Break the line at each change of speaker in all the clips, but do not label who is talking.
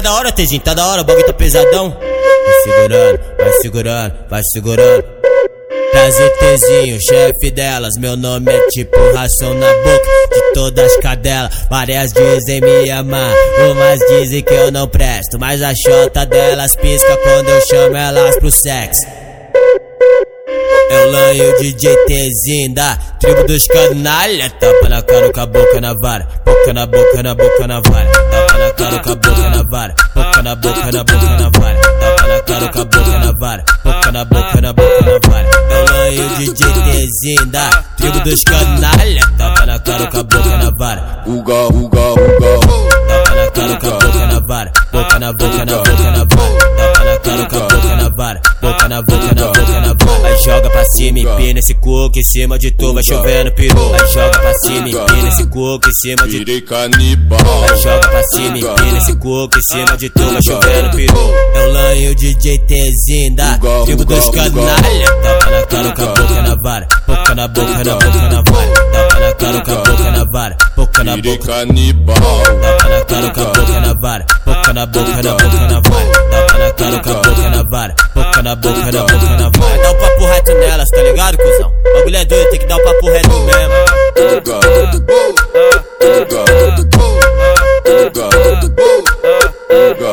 Tá da hora, Tezinho, tá da hora, o bagulho tá pesadão. Vai segurando, vai segurando, vai segurando. Prazer, Tezinho, chefe delas. Meu nome é tipo ração na boca de todas as cadelas. Várias dizem me amar, umas dizem que eu não presto. Mas a chota delas pisca quando eu chamo elas pro sexo. Eu lanho DJ Tezinho da tribo dos canalha. Tapa na cara com a boca na vara. Boca na boca, na boca na vara. Tapa na cara com a boca na vara. Boca na boca, na boca na vara. Tapa na cara com a boca na vara. Boca na boca, na boca na vara. Eu lanho DJ Tezinho da tribo dos canalha. Tapa na cara com a boca na vara.
Uga, uga, uga.
Tapa na cara com a boca na vara. Boca na boca, na boca na vara. Tapa na cara com a boca na vara. Boca na boca, na boca na vara. Joga pra cima, empina esse coco em cima de tu, vai chovendo peru. Aí joga pra cima, empina esse coco em cima de tu.
Canibal.
Aí joga pra cima, empina esse coco em cima de tu, vai chovendo peru. Eu lanho DJ Tezinho da tribo dos canalha. Tapa na cara com a boca na vara. Boca na boca, na boca na vara. Tapa na cara com a boca na vara. Boca na boca.
canibal.
Tapa na cara com a boca na vara. Boca na boca, na boca na vara. Tapa na cara com a boca na vara. Boca na boca, na boca na vara. Papo reto nelas, tá ligado, cuzão? O bagulho é doido, tem que dar o papo reto mesmo.
Uga, uga.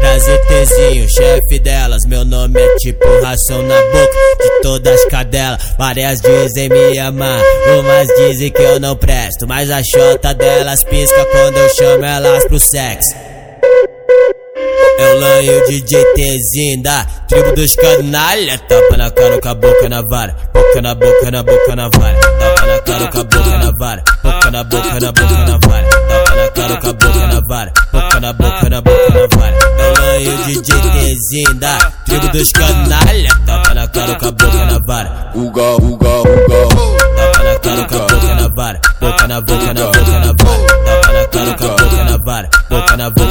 Prazer, Tezinho, chefe delas. Meu nome é tipo ração na boca de todas as cadelas. Várias dizem me amar, umas dizem que eu não presto. Mas a chota delas pisca quando eu chamo elas pro sexo. Eu lanho DJ Tezinho da tribo dos canalha. Tapa na cara com a boca na vara. Boca na boca, na boca na vara. Tapa na cara com a boca na vara. Boca na boca, na boca na vara. Tapa na cara com a boca na vara. Boca na boca, na boca na vara. Eu lanho DJ Tezinho da tribo dos canalha. Tapa na cara com a boca na vara.
Uga, uga, uga.
Tapa na cara com a boca na vara. Boca na boca, na boca na vara. Tapa na cara com a boca na vara. Boca na boca,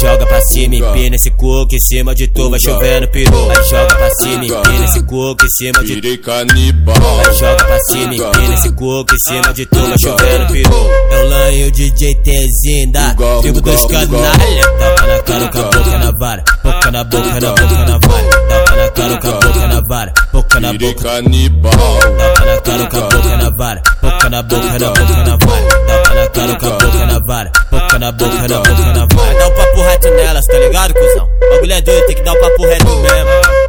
joga pra cima, empina esse coco em cima de tu, vai chovendo peru. Aí joga pra cima, empina esse coco em cima de tu.
Canibal.
Aí joga pra cima, empina esse coco em cima de tu, vai chovendo peru. Eu lanho DJ Tezinho da tribo dos canalha. Tapa na cara com a boca na vara. Boca na boca, na boca na vara. Tapa na cara com a boca na vara. Boca na boca.
canibal.
Tapa na cara com a boca na vara. Boca na boca, na boca na vara. Tapa na cara com a boca na vara. Boca na boca, na boca na vara. Papo reto nelas, tá ligado, cuzão? Bagulho é doido, tem que dar o papo reto mesmo.